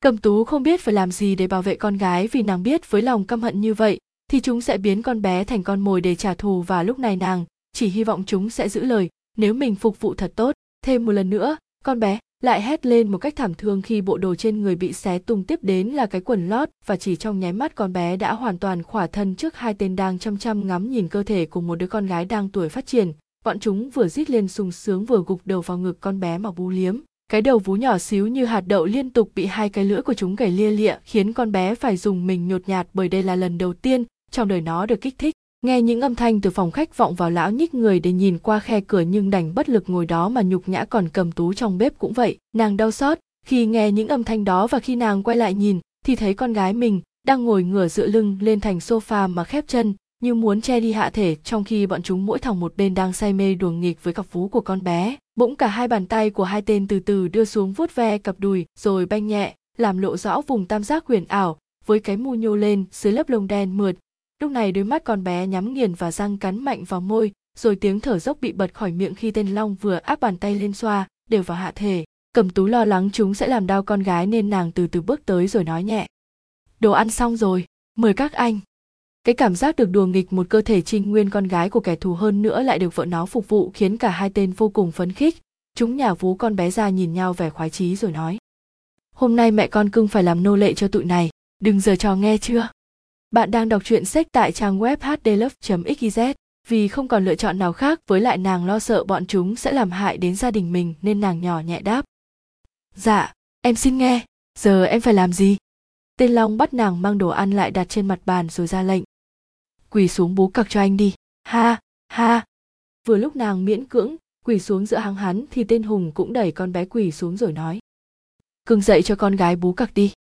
cầm tú không biết phải làm gì để bảo vệ con gái vì nàng biết với lòng căm hận như vậy, thì chúng sẽ biến con bé thành con mồi để trả thù và lúc này nàng chỉ hy vọng chúng sẽ giữ lời. Nếu mình phục vụ thật tốt, thêm một lần nữa, con bé lại hét lên một cách thảm thương khi bộ đồ trên người bị xé tung tiếp đến là cái quần lót và chỉ trong nháy mắt con bé đã hoàn toàn khỏa thân trước hai tên đang chăm chăm ngắm nhìn cơ thể của một đứa con gái đang tuổi phát triển. Bọn chúng vừa rít lên sung sướng vừa gục đầu vào ngực con bé mà bu liếm cái đầu vú nhỏ xíu như hạt đậu liên tục bị hai cái lưỡi của chúng gảy lia lịa, khiến con bé phải dùng mình nhột nhạt bởi đây là lần đầu tiên trong đời nó được kích thích. Nghe những âm thanh từ phòng khách vọng vào lão nhích người để nhìn qua khe cửa nhưng đành bất lực ngồi đó mà nhục nhã còn cầm tú trong bếp cũng vậy. Nàng đau xót, khi nghe những âm thanh đó và khi nàng quay lại nhìn thì thấy con gái mình đang ngồi ngửa dựa lưng lên thành sofa mà khép chân như muốn che đi hạ thể trong khi bọn chúng mỗi thòng một bên đang say mê đùa nghịch với cặp vú của con bé. Bỗng cả hai bàn tay của hai tên từ từ đưa xuống vuốt ve cặp đùi, rồi banh nhẹ, làm lộ rõ vùng tam giác huyền ảo, với cái mu nhô lên dưới lớp lông đen mượt. Lúc này đôi mắt con bé nhắm nghiền và răng cắn mạnh vào môi, rồi tiếng thở dốc bị bật khỏi miệng khi tên long vừa áp bàn tay lên xoa, đều vào hạ thể. Cầm tú lo lắng chúng sẽ làm đau con gái nên nàng từ từ bước tới rồi nói nhẹ. Đồ ăn xong rồi, mời các anh cái cảm giác được đùa nghịch một cơ thể trinh nguyên con gái của kẻ thù hơn nữa lại được vợ nó phục vụ khiến cả hai tên vô cùng phấn khích. Chúng nhà vú con bé ra nhìn nhau vẻ khoái chí rồi nói, hôm nay mẹ con cưng phải làm nô lệ cho tụi này, đừng giờ trò nghe chưa? Bạn đang đọc truyện sách tại trang web hdlove.xyz vì không còn lựa chọn nào khác, với lại nàng lo sợ bọn chúng sẽ làm hại đến gia đình mình nên nàng nhỏ nhẹ đáp dạ em xin nghe, giờ em phải làm gì? Tên long bắt nàng mang đồ ăn lại đặt trên mặt bàn rồi ra lệnh quỳ xuống bú cặc cho anh đi. Ha ha. Vừa lúc nàng miễn cưỡng, quỳ xuống giữa hàng hắn thì tên hùng cũng đẩy con bé quỳ xuống rồi nói. Cưng dậy cho con gái bú cặc đi.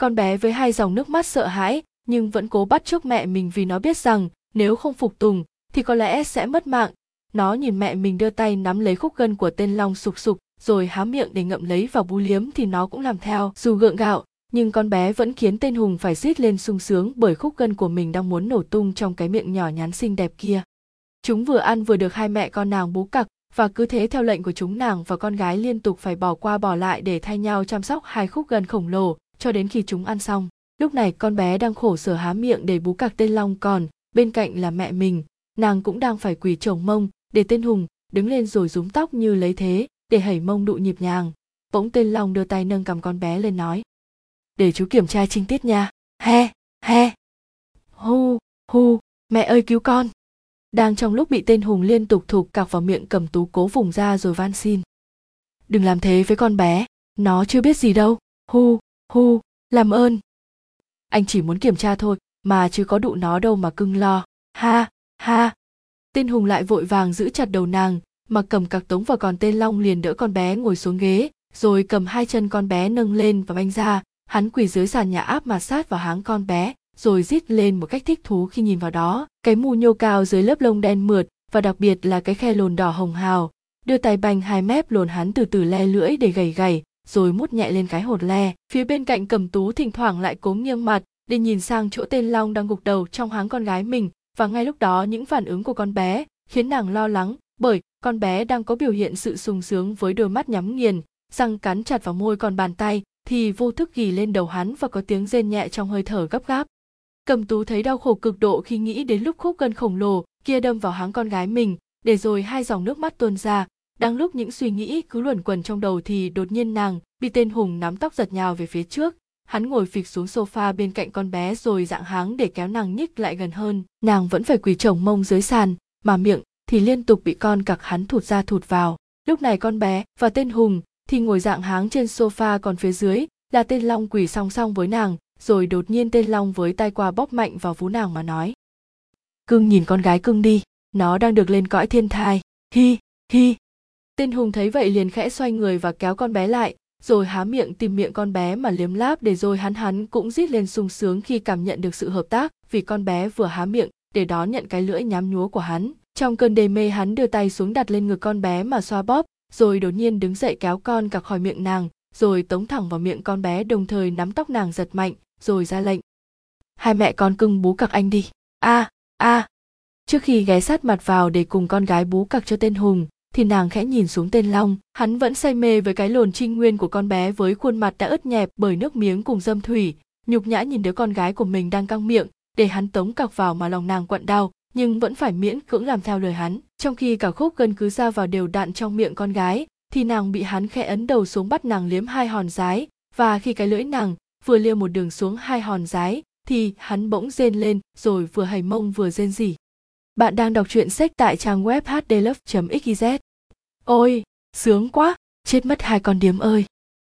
Con bé với hai dòng nước mắt sợ hãi, nhưng vẫn cố bắt chước mẹ mình vì nó biết rằng, nếu không phục tùng, thì có lẽ sẽ mất mạng. Nó nhìn mẹ mình đưa tay nắm lấy khúc gân của tên long sục sục, rồi há miệng để ngậm lấy vào bú liếm thì nó cũng làm theo. Dù gượng gạo nhưng con bé vẫn khiến tên hùng phải rít lên sung sướng bởi khúc gân của mình đang muốn nổ tung trong cái miệng nhỏ nhắn xinh đẹp kia. Chúng vừa ăn vừa được hai mẹ con nàng bú cặc, và cứ thế theo lệnh của chúng nàng và con gái liên tục phải bỏ qua bỏ lại để thay nhau chăm sóc hai khúc gân khổng lồ, cho đến khi chúng ăn xong. Lúc này con bé đang khổ sở há miệng để bú cặc tên long còn, bên cạnh là mẹ mình. Nàng cũng đang phải quỳ chồng mông, để tên hùng đứng lên rồi rúm tóc như lấy thế, để hẩy mông đụ nhịp nhàng. Bỗng tên long đưa tay nâng cầm con bé lên nói để chú kiểm tra trinh tiết nha. He he. Hu hu, mẹ ơi cứu con. Đang trong lúc bị tên hùng liên tục thục cạc vào miệng cầm tú cố vùng ra rồi van xin. Đừng làm thế với con bé, nó chưa biết gì đâu. Hu hu, làm ơn. Anh chỉ muốn kiểm tra thôi, mà chứ có đụ nó đâu mà cưng lo. Ha ha. Tên hùng lại vội vàng giữ chặt đầu nàng, mà cầm cặc tống vào còn tên long liền đỡ con bé ngồi xuống ghế, rồi cầm hai chân con bé nâng lên và banh ra hắn quỳ dưới sàn nhà áp mà sát vào háng con bé, rồi rít lên một cách thích thú khi nhìn vào đó. Cái mù nhô cao dưới lớp lông đen mượt, và đặc biệt là cái khe lồn đỏ hồng hào. Đưa tay banh hai mép lồn hắn từ từ le lưỡi để gầy gầy, rồi mút nhẹ lên cái hột le. Phía bên cạnh cầm tú thỉnh thoảng lại cố nghiêng mặt, để nhìn sang chỗ tên long đang gục đầu trong háng con gái mình. Và ngay lúc đó, những phản ứng của con bé khiến nàng lo lắng, bởi con bé đang có biểu hiện sự sung sướng với đôi mắt nhắm nghiền, răng cắn chặt vào môi còn bàn tay thì vô thức ghi lên đầu hắn và có tiếng rên nhẹ trong hơi thở gấp gáp. Cầm tú thấy đau khổ cực độ khi nghĩ đến lúc khúc gân khổng lồ kia đâm vào háng con gái mình, để rồi hai dòng nước mắt tuôn ra. Đang lúc những suy nghĩ cứ luẩn quẩn trong đầu thì đột nhiên nàng, bị tên hùng nắm tóc giật nhào về phía trước. Hắn ngồi phịch xuống sofa bên cạnh con bé rồi dạng háng để kéo nàng nhích lại gần hơn. Nàng vẫn phải quỳ chồng mông dưới sàn, mà miệng thì liên tục bị con cặc hắn thụt ra thụt vào. Lúc này con bé và tên hùng thì ngồi dạng háng trên sofa còn phía dưới là tên long quỳ song song với nàng, rồi đột nhiên tên long với tay qua bóp mạnh vào vú nàng mà nói. Cưng nhìn con gái cưng đi, nó đang được lên cõi thiên thai. Hi hi. Tên hùng thấy vậy liền khẽ xoay người và kéo con bé lại, rồi há miệng tìm miệng con bé mà liếm láp để rồi hắn hắn cũng rít lên sung sướng khi cảm nhận được sự hợp tác, vì con bé vừa há miệng để đón nhận cái lưỡi nhám nhúa của hắn. Trong cơn đê mê hắn đưa tay xuống đặt lên ngực con bé mà xoa bóp rồi đột nhiên đứng dậy kéo con cặc khỏi miệng nàng, rồi tống thẳng vào miệng con bé, đồng thời nắm tóc nàng giật mạnh, rồi ra lệnh. Hai mẹ con cưng bú cặc anh đi. A a. Trước khi ghé sát mặt vào để cùng con gái bú cặc cho tên hùng, thì nàng khẽ nhìn xuống tên long. Hắn vẫn say mê với cái lồn trinh nguyên của con bé với khuôn mặt đã ướt nhẹp bởi nước miếng cùng dâm thủy. Nhục nhã nhìn đứa con gái của mình đang căng miệng, để hắn tống cặc vào mà lòng nàng quặn đau nhưng vẫn phải miễn cưỡng làm theo lời hắn trong khi cả khúc gần cứ ra vào đều đạn trong miệng con gái thì nàng bị hắn khẽ ấn đầu xuống bắt nàng liếm hai hòn rái và khi cái lưỡi nàng vừa liêu một đường xuống hai hòn rái thì hắn bỗng rên lên rồi vừa hầy mông vừa rên rỉ. Bạn đang đọc truyện sách tại trang web hdlove.xyz. Ôi, sướng quá, chết mất hai con điếm ơi.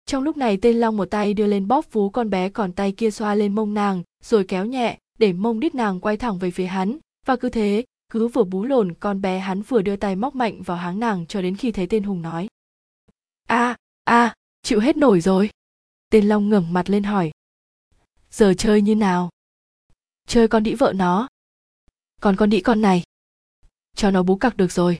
Trong lúc này tên Long một tay đưa lên bóp vú con bé còn tay kia xoa lên mông nàng, rồi kéo nhẹ, để mông đít nàng quay thẳng về phía hắn. Và cứ thế, cứ vừa bú lồn con bé hắn vừa đưa tay móc mạnh vào háng nàng cho đến khi thấy tên Hùng nói. a a chịu hết nổi rồi. Tên Long ngẩng mặt lên hỏi. Giờ chơi như nào? Chơi con đĩ vợ nó. Còn con đĩ con này. Cho nó bú cặc được rồi.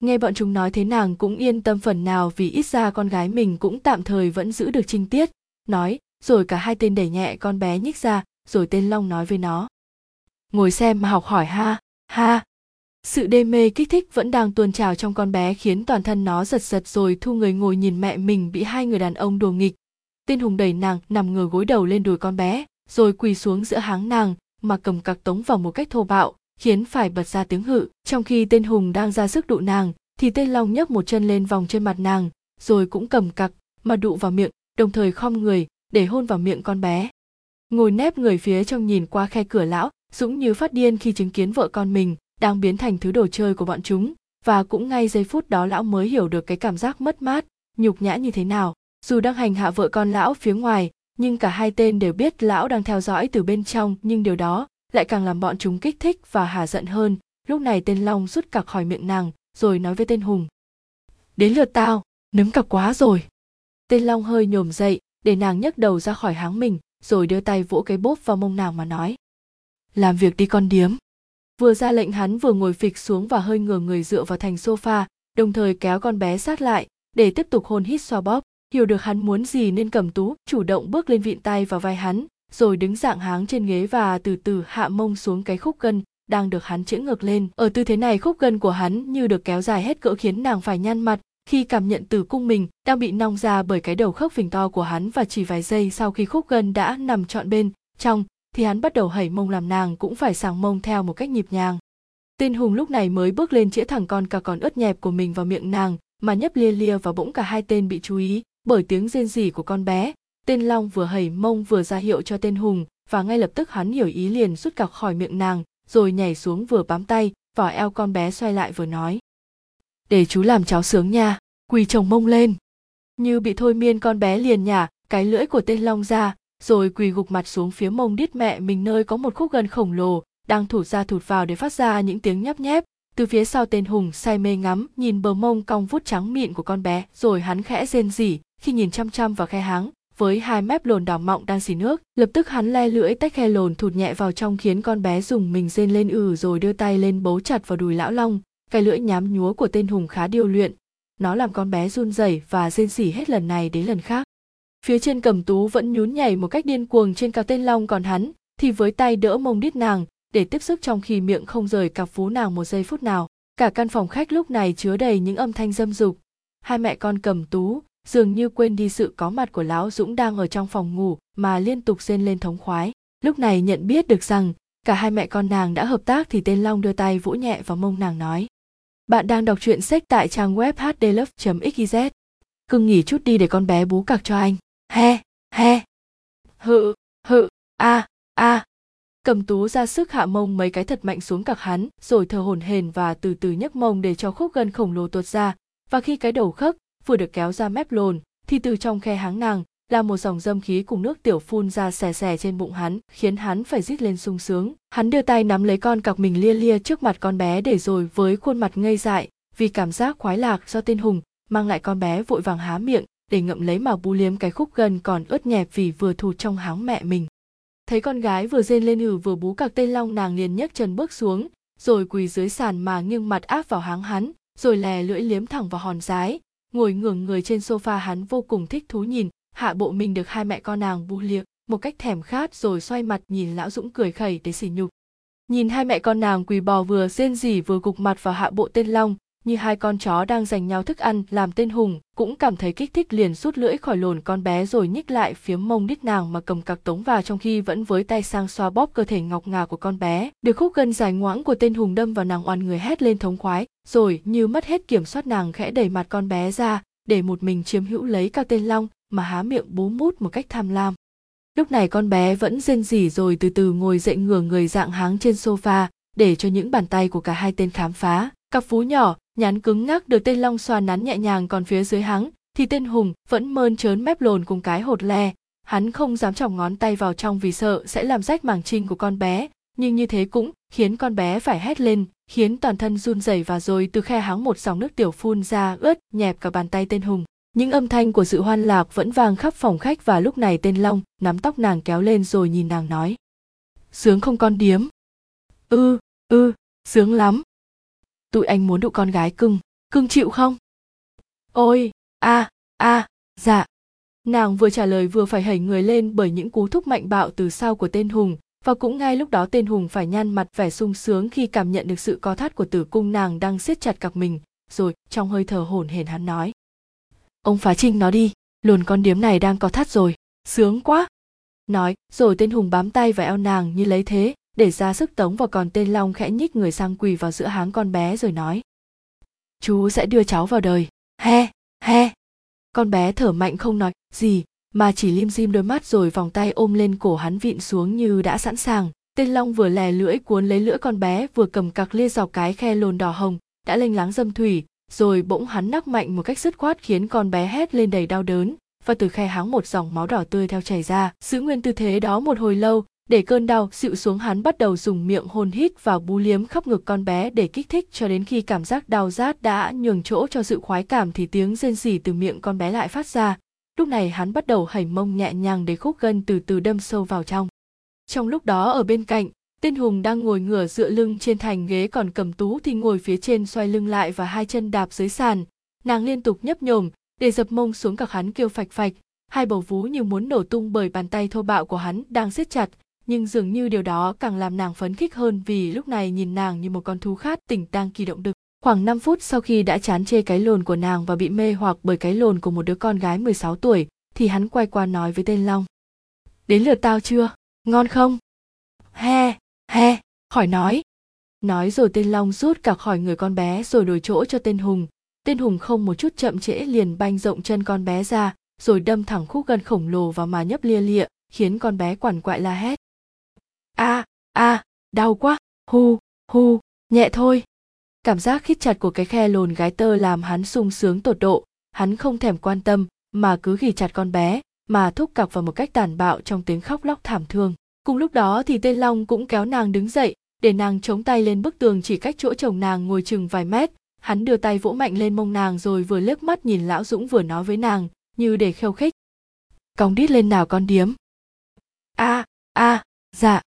Nghe bọn chúng nói thế nàng cũng yên tâm phần nào vì ít ra con gái mình cũng tạm thời vẫn giữ được trinh tiết. Nói, rồi cả hai tên đẩy nhẹ con bé nhích ra, rồi tên Long nói với nó. Ngồi xem mà học hỏi ha, ha. Sự đê mê kích thích vẫn đang tuôn trào trong con bé khiến toàn thân nó giật giật rồi thu người ngồi nhìn mẹ mình bị hai người đàn ông đùa nghịch. Tên hùng đẩy nàng nằm ngửa gối đầu lên đùi con bé rồi quỳ xuống giữa háng nàng mà cầm cặc tống vào một cách thô bạo khiến phải bật ra tiếng hự. Trong khi tên hùng đang ra sức đụ nàng thì tên long nhấc một chân lên vòng trên mặt nàng rồi cũng cầm cặc mà đụ vào miệng đồng thời khom người để hôn vào miệng con bé. Ngồi nép người phía trong nhìn qua khe cửa lão dũng như phát điên khi chứng kiến vợ con mình đang biến thành thứ đồ chơi của bọn chúng. Và cũng ngay giây phút đó lão mới hiểu được cái cảm giác mất mát, nhục nhã như thế nào. Dù đang hành hạ vợ con lão phía ngoài, nhưng cả hai tên đều biết lão đang theo dõi từ bên trong, nhưng điều đó lại càng làm bọn chúng kích thích và hả giận hơn. Lúc này tên long rút cặc khỏi miệng nàng, rồi nói với tên hùng. Đến lượt tao, nấm cặp quá rồi. Tên long hơi nhổm dậy, để nàng nhấc đầu ra khỏi háng mình, rồi đưa tay vỗ cái bốp vào mông nàng mà nói làm việc đi con điếm. Vừa ra lệnh hắn vừa ngồi phịch xuống và hơi ngửa người dựa vào thành sofa, đồng thời kéo con bé sát lại, để tiếp tục hôn hít xoa bóp. Hiểu được hắn muốn gì nên cẩm tú, chủ động bước lên vịn tay vào vai hắn, rồi đứng dạng háng trên ghế và từ từ hạ mông xuống cái khúc gân đang được hắn chữa ngược lên. Ở tư thế này, khúc gân của hắn như được kéo dài hết cỡ khiến nàng phải nhăn mặt khi cảm nhận tử cung mình đang bị nong ra bởi cái đầu khớp phình to của hắn và chỉ vài giây sau khi khúc gân đã nằm trọn bên trong thì hắn bắt đầu hẩy mông làm nàng cũng phải sàng mông theo một cách nhịp nhàng. Tên hùng lúc này mới bước lên chĩa thẳng con cà còn ướt nhẹp của mình vào miệng nàng, mà nhấp lia lia và bỗng cả hai tên bị chú ý, bởi tiếng rên rỉ của con bé. Tên long vừa hẩy mông vừa ra hiệu cho tên hùng, và ngay lập tức hắn hiểu ý liền rút cọc khỏi miệng nàng, rồi nhảy xuống vừa bám tay, vào eo con bé xoay lại vừa nói. Để chú làm cháu sướng nha, quỳ chồng mông lên. Như bị thôi miên con bé liền nhả cái lưỡi của tên long ra rồi quỳ gục mặt xuống phía mông đít mẹ mình nơi có một khúc gân khổng lồ, đang thụt ra thụt vào để phát ra những tiếng nhấp nhép. Từ phía sau tên hùng say mê ngắm, nhìn bờ mông cong vút trắng mịn của con bé, rồi hắn khẽ rên rỉ, khi nhìn chăm chăm vào khe háng, với hai mép lồn đỏ mọng đang xì nước, lập tức hắn le lưỡi tách khe lồn thụt nhẹ vào trong khiến con bé dùng mình rên lên ừ rồi đưa tay lên bấu chặt vào đùi lão long. Cái lưỡi nhám nhúa của tên hùng khá điêu luyện, nó làm con bé run rẩy và rên rỉ hết lần này đến lần khác phía trên cầm tú vẫn nhún nhảy một cách điên cuồng trên cao tên long còn hắn, thì với tay đỡ mông đít nàng, để tiếp sức trong khi miệng không rời cặp phú nàng một giây phút nào, cả căn phòng khách lúc này chứa đầy những âm thanh dâm dục. Hai mẹ con cầm tú, dường như quên đi sự có mặt của lão dũng đang ở trong phòng ngủ, mà liên tục rên lên thống khoái. Lúc này nhận biết được rằng, cả hai mẹ con nàng đã hợp tác thì tên long đưa tay vỗ nhẹ vào mông nàng nói. Bạn đang đọc truyện sách tại trang web hdlove xyz. Cưng nghỉ chút đi để con bé bú cặc cho anh he he. Hự hự a a. Cầm tú ra sức hạ mông mấy cái thật mạnh xuống cặc hắn, rồi thở hổn hển và từ từ nhấc mông để cho khúc gân khổng lồ tuột ra. Và khi cái đầu khớp vừa được kéo ra mép lồn, thì từ trong khe háng nàng là một dòng dâm khí cùng nước tiểu phun ra xè xè trên bụng hắn, khiến hắn phải rít lên sung sướng. Hắn đưa tay nắm lấy con cặc mình lia lia trước mặt con bé để rồi với khuôn mặt ngây dại, vì cảm giác khoái lạc do tên hùng, mang lại con bé vội vàng há miệng để ngậm lấy mà bu liếm cái khúc gần còn ướt nhẹp vì vừa thụt trong háng mẹ mình. Thấy con gái vừa rên lên hừ vừa bú cặc tên long, nàng liền nhấc chân bước xuống, rồi quỳ dưới sàn mà nghiêng mặt áp vào háng hắn, rồi lè lưỡi liếm thẳng vào hòn rái. Ngồi ngửa người trên sofa, hắn vô cùng thích thú nhìn hạ bộ mình được hai mẹ con nàng bu liệng một cách thèm khát, rồi xoay mặt nhìn lão dũng cười khẩy để xỉ nhục. Nhìn hai mẹ con nàng quỳ bò vừa rên rỉ vừa gục mặt vào hạ bộ tên long như hai con chó đang giành nhau thức ăn, làm tên hùng, cũng cảm thấy kích thích liền rút lưỡi khỏi lồn con bé rồi nhích lại phía mông đít nàng mà cầm cặc tống vào trong khi vẫn với tay sang xoa bóp cơ thể ngọc ngà của con bé. Được khúc gân dài ngoãng của tên hùng đâm vào nàng oan người hét lên thống khoái, rồi như mất hết kiểm soát nàng khẽ đẩy mặt con bé ra, để một mình chiếm hữu lấy cao tên long, mà há miệng bú mút một cách tham lam. Lúc này con bé vẫn rên rỉ rồi từ từ ngồi dậy ngửa người dạng háng trên sofa, để cho những bàn tay của cả hai tên khám phá. Cặp phú nhỏ nhắn cứng ngắc được tên long xoa nắn nhẹ nhàng còn phía dưới hắn, thì tên hùng vẫn mơn trớn mép lồn cùng cái hột le. Hắn không dám chỏng ngón tay vào trong vì sợ sẽ làm rách màng trinh của con bé, nhưng như thế cũng khiến con bé phải hét lên, khiến toàn thân run rẩy và rồi từ khe háng một dòng nước tiểu phun ra ướt nhẹp cả bàn tay tên hùng. Những âm thanh của sự hoan lạc vẫn vang khắp phòng khách và lúc này tên long nắm tóc nàng kéo lên rồi nhìn nàng nói, sướng không con điếm? Ư ư, sướng lắm tụi anh muốn đụ con gái cưng cưng chịu không? Ôi, a a dạ. Nàng vừa trả lời vừa phải hẩy người lên bởi những cú thúc mạnh bạo từ sau của tên hùng, và cũng ngay lúc đó tên hùng phải nhăn mặt vẻ sung sướng khi cảm nhận được sự co thắt của tử cung nàng đang siết chặt cặp mình, rồi trong hơi thở hổn hển hắn nói. Ông phá trinh nó đi, luồn con điếm này đang co thắt rồi, sướng quá. Nói, rồi tên hùng bám tay vào eo nàng như lấy thế để ra sức tống vào còn tên long khẽ nhích người sang quỳ vào giữa háng con bé rồi nói. Chú sẽ đưa cháu vào đời. He he. Con bé thở mạnh không nói gì, mà chỉ lim dim đôi mắt rồi vòng tay ôm lên cổ hắn vịn xuống như đã sẵn sàng. Tên long vừa lè lưỡi cuốn lấy lưỡi con bé, vừa cầm cặc lia dọc cái khe lồn đỏ hồng, đã lênh láng dâm thủy, rồi bỗng hắn nắc mạnh một cách dứt khoát khiến con bé hét lên đầy đau đớn. Và từ khe háng một dòng máu đỏ tươi theo chảy ra, giữ nguyên tư thế đó một hồi lâu để cơn đau, dịu xuống hắn bắt đầu dùng miệng hôn hít vào bú liếm khắp ngực con bé để kích thích cho đến khi cảm giác đau rát đã nhường chỗ cho sự khoái cảm thì tiếng rên rỉ từ miệng con bé lại phát ra. Lúc này hắn bắt đầu hẩy mông nhẹ nhàng để khúc gân từ từ đâm sâu vào trong. Trong lúc đó ở bên cạnh tên hùng đang ngồi ngửa dựa lưng trên thành ghế còn cầm tú thì ngồi phía trên xoay lưng lại và hai chân đạp dưới sàn. Nàng liên tục nhấp nhổm, để dập mông xuống cả hắn kêu phạch phạch. Hai bầu vú như muốn nổ tung bởi bàn tay thô bạo của hắn đang siết chặt nhưng dường như điều đó càng làm nàng phấn khích hơn vì lúc này nhìn nàng như một con thú khát tỉnh đang kỳ động đực. Khoảng 5 phút sau khi đã chán chê cái lồn của nàng và bị mê hoặc bởi cái lồn của một đứa con gái 16 tuổi, thì hắn quay qua nói với tên Long. Đến lượt tao chưa? Ngon không? He, he, khỏi nói. Nói rồi tên Long rút cả khỏi người con bé rồi đổi chỗ cho tên Hùng. Tên Hùng không một chút chậm trễ liền banh rộng chân con bé ra, rồi đâm thẳng khúc gân khổng lồ vào mà nhấp lia lịa, khiến con bé quằn quại la hét a a đau quá. Hu hu nhẹ thôi. Cảm giác khít chặt của cái khe lồn gái tơ làm hắn sung sướng tột độ. Hắn không thèm quan tâm, mà cứ ghì chặt con bé, mà thúc cặc vào một cách tàn bạo trong tiếng khóc lóc thảm thương. Cùng lúc đó thì tên long cũng kéo nàng đứng dậy, để nàng chống tay lên bức tường chỉ cách chỗ chồng nàng ngồi chừng vài mét. Hắn đưa tay vỗ mạnh lên mông nàng rồi vừa liếc mắt nhìn lão dũng vừa nói với nàng, như để khêu khích. Cong đít lên nào con điếm? A a dạ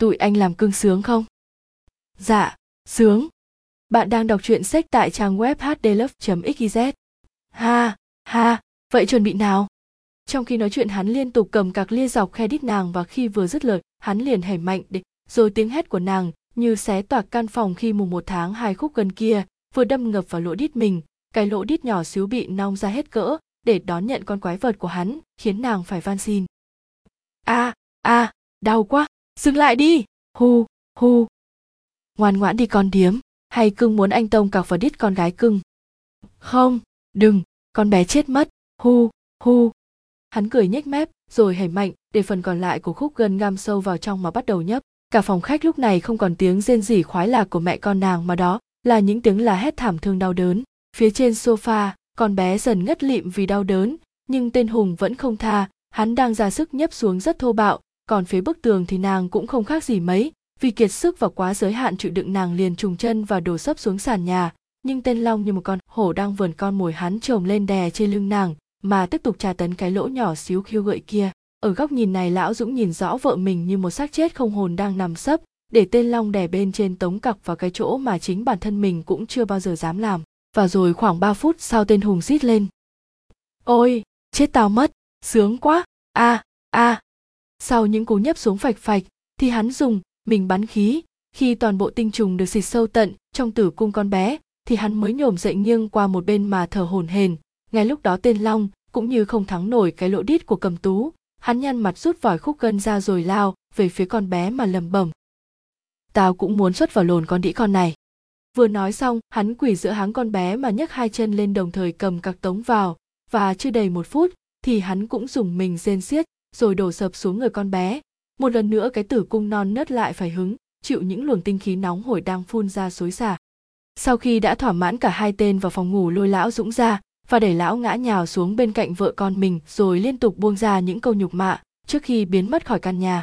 tụi anh làm cưng sướng không? Dạ sướng. Bạn đang đọc truyện sách tại trang web hdlove.xyz ha ha, vậy chuẩn bị nào? Trong khi nói chuyện, hắn liên tục cầm cạc lia dọc khe đít nàng và khi vừa dứt lời, hắn liền hẻ mạnh để rồi tiếng hét của nàng như xé toạc căn phòng khi mùng một tháng hai khúc gần kia vừa đâm ngập vào lỗ đít mình. Cái lỗ đít nhỏ xíu bị nong ra hết cỡ để đón nhận con quái vật của hắn, khiến nàng phải van xin. A a, đau quá dừng lại đi. Hu hu ngoan ngoãn đi con điếm. Hay cưng muốn anh tông cọc vào đít con gái cưng. Không, đừng. Con bé chết mất. Hu hu hắn cười nhếch mép, rồi hẩy mạnh, để phần còn lại của khúc gân găm sâu vào trong mà bắt đầu nhấp. Cả phòng khách lúc này không còn tiếng rên rỉ khoái lạc của mẹ con nàng mà đó là những tiếng là hét thảm thương đau đớn. Phía trên sofa, con bé dần ngất lịm vì đau đớn, nhưng tên hùng vẫn không tha. Hắn đang ra sức nhấp xuống rất thô bạo còn phía bức tường thì nàng cũng không khác gì mấy, vì kiệt sức và quá giới hạn chịu đựng nàng liền trùng chân và đổ sấp xuống sàn nhà. Nhưng tên long như một con hổ đang vườn con mồi hắn trồm lên đè trên lưng nàng, mà tiếp tục tra tấn cái lỗ nhỏ xíu khiêu gợi kia. Ở góc nhìn này, lão dũng nhìn rõ vợ mình như một xác chết không hồn đang nằm sấp, để tên long đè bên trên tống cặc vào cái chỗ mà chính bản thân mình cũng chưa bao giờ dám làm. Và rồi khoảng 3 phút sau tên hùng rít lên. Ôi, chết tao mất, sướng quá! A a sau những cú nhấp xuống phạch phạch, thì hắn dùng mình bắn khí. Khi toàn bộ tinh trùng được xịt sâu tận trong tử cung con bé, thì hắn mới nhổm dậy nghiêng qua một bên mà thở hổn hển. Ngay lúc đó tên long cũng như không thắng nổi cái lỗ đít của cầm tú, hắn nhăn mặt rút vòi khúc gân ra rồi lao về phía con bé mà lầm bẩm. Tao cũng muốn xuất vào lồn con đĩ con này. Vừa nói xong, hắn quỳ giữa háng con bé mà nhấc hai chân lên đồng thời cầm cặc tống vào, và chưa đầy một phút thì hắn cũng dùng mình rên xiết rồi đổ sập xuống người con bé. Một lần nữa cái tử cung non nớt lại phải hứng, chịu những luồng tinh khí nóng hổi đang phun ra xối xả. Sau khi đã thỏa mãn cả hai tên vào phòng ngủ lôi lão dũng ra và đẩy lão ngã nhào xuống bên cạnh vợ con mình rồi liên tục buông ra những câu nhục mạ trước khi biến mất khỏi căn nhà.